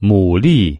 牡蛎